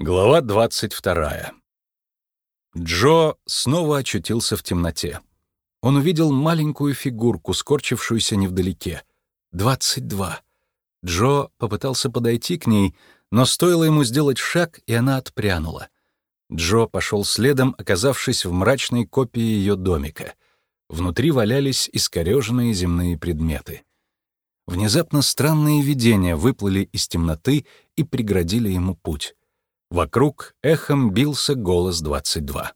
Глава 22. Джо снова очутился в темноте. Он увидел маленькую фигурку, скорчившуюся невдалеке. 22. Джо попытался подойти к ней, но стоило ему сделать шаг, и она отпрянула. Джо пошел следом, оказавшись в мрачной копии ее домика. Внутри валялись искореженные земные предметы. Внезапно странные видения выплыли из темноты и преградили ему путь. Вокруг эхом бился голос 22.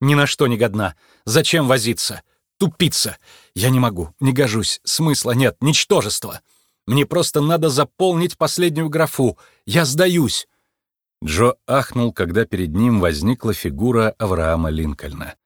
«Ни на что не годна. Зачем возиться? Тупица! Я не могу, не гожусь, смысла нет, ничтожество. Мне просто надо заполнить последнюю графу. Я сдаюсь!» Джо ахнул, когда перед ним возникла фигура Авраама Линкольна.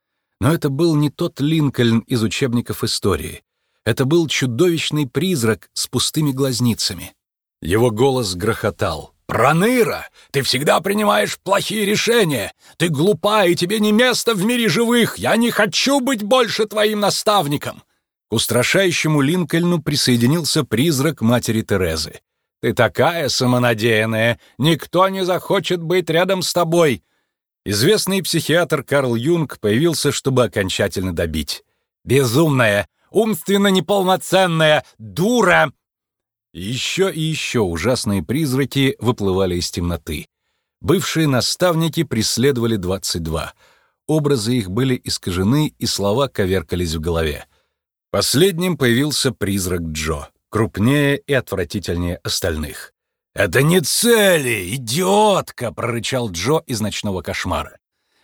Но это был не тот Линкольн из учебников истории. Это был чудовищный призрак с пустыми глазницами. Его голос грохотал. «Проныра! Ты всегда принимаешь плохие решения! Ты глупа, и тебе не место в мире живых! Я не хочу быть больше твоим наставником!» К устрашающему Линкольну присоединился призрак матери Терезы. «Ты такая самонадеянная! Никто не захочет быть рядом с тобой!» Известный психиатр Карл Юнг появился, чтобы окончательно добить. «Безумная! Умственно неполноценная! Дура! Еще и еще ужасные призраки выплывали из темноты. Бывшие наставники преследовали 22. Образы их были искажены, и слова коверкались в голове. Последним появился призрак Джо, крупнее и отвратительнее остальных. «Это не цели, идиотка!» — прорычал Джо из ночного кошмара.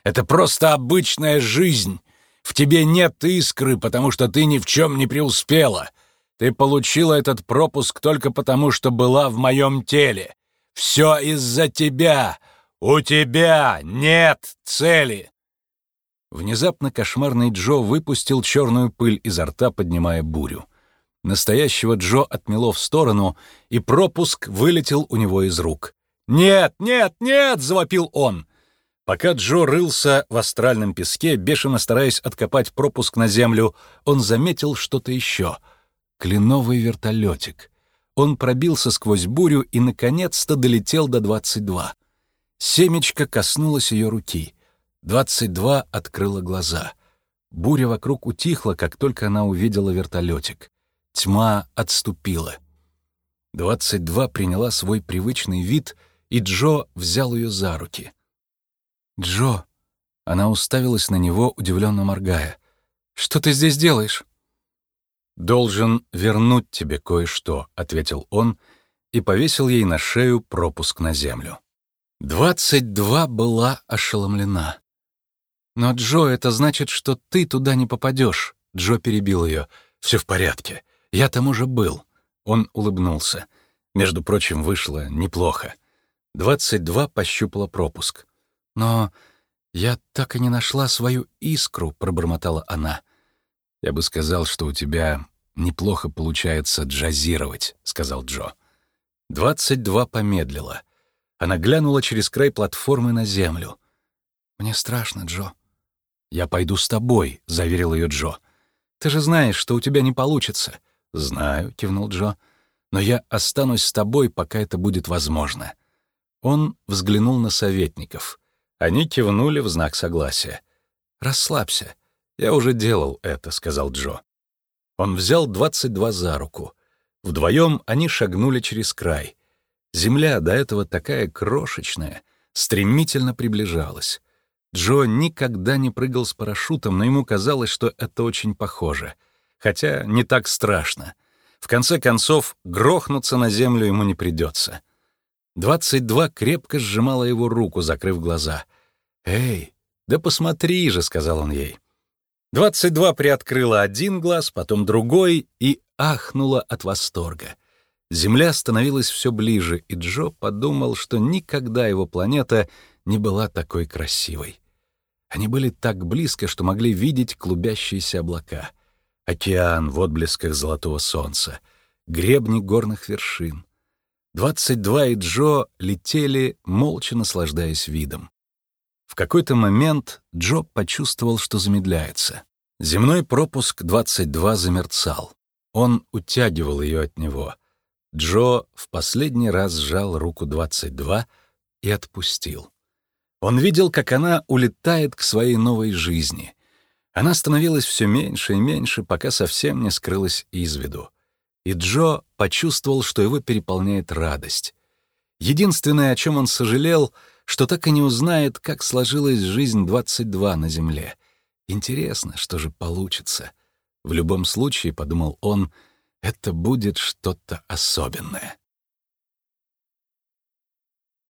«Это просто обычная жизнь. В тебе нет искры, потому что ты ни в чем не преуспела. Ты получила этот пропуск только потому, что была в моем теле. Все из-за тебя. У тебя нет цели. Внезапно кошмарный Джо выпустил черную пыль изо рта, поднимая бурю. Настоящего Джо отмело в сторону, и пропуск вылетел у него из рук. «Нет, нет, нет!» — завопил он. Пока Джо рылся в астральном песке, бешено стараясь откопать пропуск на землю, он заметил что-то еще — Кленовый вертолетик. Он пробился сквозь бурю и, наконец-то, долетел до 22. Семечко коснулось ее руки. 22 открыла глаза. Буря вокруг утихла, как только она увидела вертолетик. Тьма отступила. 22 приняла свой привычный вид, и Джо взял ее за руки. «Джо!» Она уставилась на него, удивленно моргая. «Что ты здесь делаешь?» «Должен вернуть тебе кое-что», — ответил он и повесил ей на шею пропуск на землю. Двадцать два была ошеломлена. «Но, Джо, это значит, что ты туда не попадешь», — Джо перебил ее. «Все в порядке. Я там уже был». Он улыбнулся. Между прочим, вышло неплохо. Двадцать два пощупала пропуск. «Но я так и не нашла свою искру», — пробормотала она. «Я бы сказал, что у тебя неплохо получается джазировать», — сказал Джо. Двадцать два помедлила. Она глянула через край платформы на землю. «Мне страшно, Джо». «Я пойду с тобой», — заверил ее Джо. «Ты же знаешь, что у тебя не получится». «Знаю», — кивнул Джо. «Но я останусь с тобой, пока это будет возможно». Он взглянул на советников. Они кивнули в знак согласия. «Расслабься. «Я уже делал это», — сказал Джо. Он взял 22 за руку. Вдвоем они шагнули через край. Земля, до этого такая крошечная, стремительно приближалась. Джо никогда не прыгал с парашютом, но ему казалось, что это очень похоже. Хотя не так страшно. В конце концов, грохнуться на землю ему не придется. 22 крепко сжимала его руку, закрыв глаза. «Эй, да посмотри же», — сказал он ей. Двадцать два приоткрыла один глаз, потом другой и ахнула от восторга. Земля становилась все ближе, и Джо подумал, что никогда его планета не была такой красивой. Они были так близко, что могли видеть клубящиеся облака, океан в отблесках золотого солнца, гребни горных вершин. Двадцать два и Джо летели, молча наслаждаясь видом. В какой-то момент Джо почувствовал, что замедляется. Земной пропуск 22 замерцал. Он утягивал ее от него. Джо в последний раз сжал руку 22 и отпустил. Он видел, как она улетает к своей новой жизни. Она становилась все меньше и меньше, пока совсем не скрылась из виду. И Джо почувствовал, что его переполняет радость. Единственное, о чем он сожалел, что так и не узнает, как сложилась жизнь 22 на Земле. Интересно, что же получится. В любом случае, — подумал он, — это будет что-то особенное.